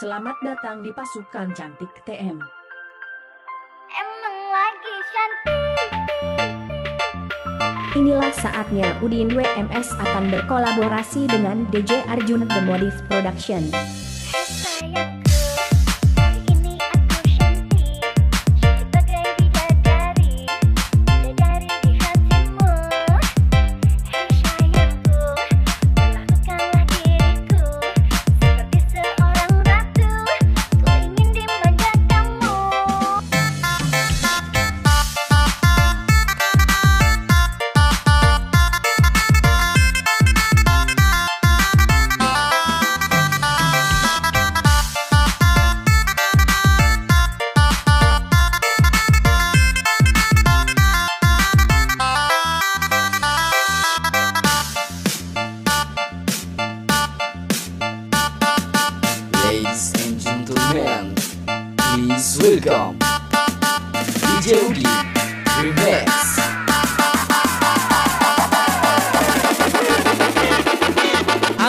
Selamat datang di pasukan cantik TM. Emang lagi cantik. Inilah saatnya Udin WMS akan berkolaborasi dengan DJ Arjun The Modif Production.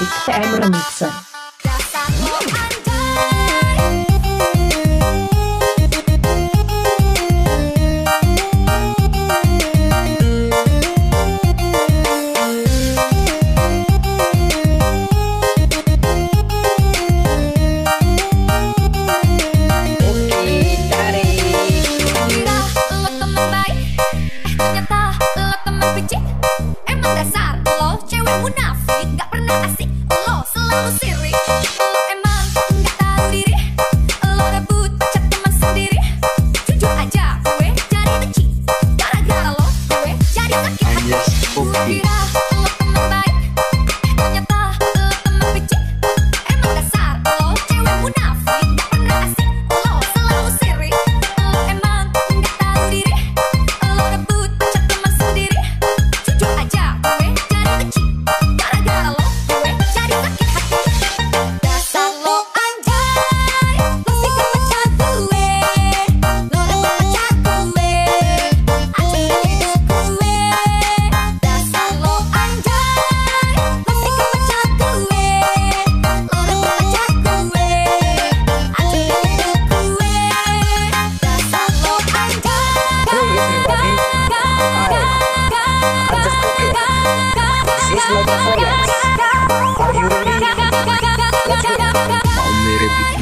Dick Emerald Mixer.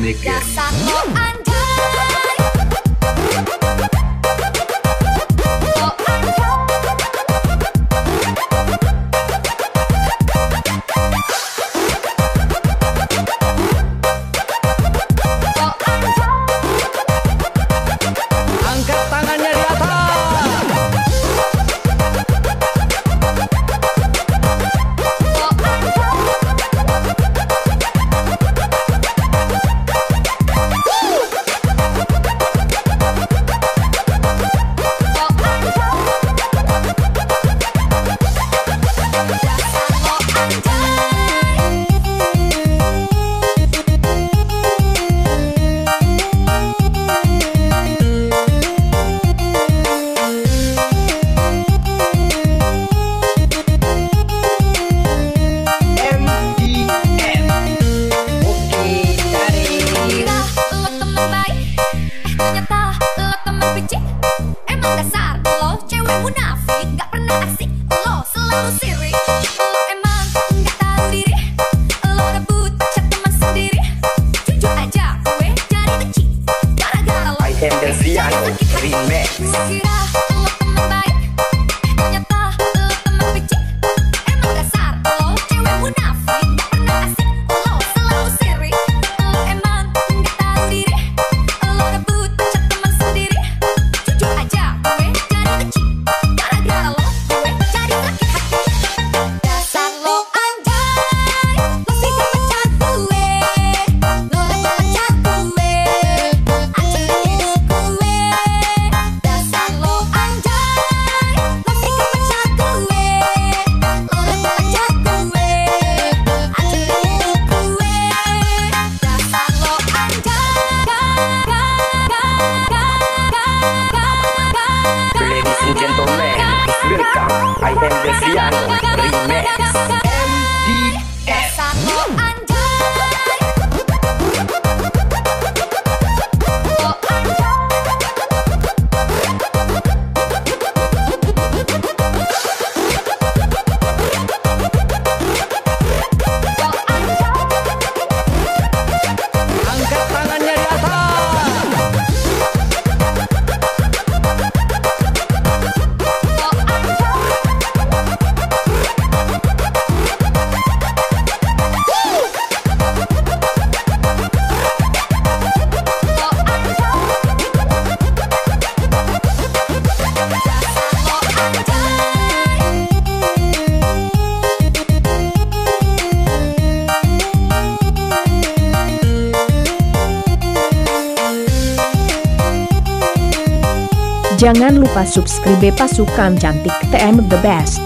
mirip beatmaker. Nintendo Piano Remix. Jangan lupa subscribe pasukan cantik TM The Best.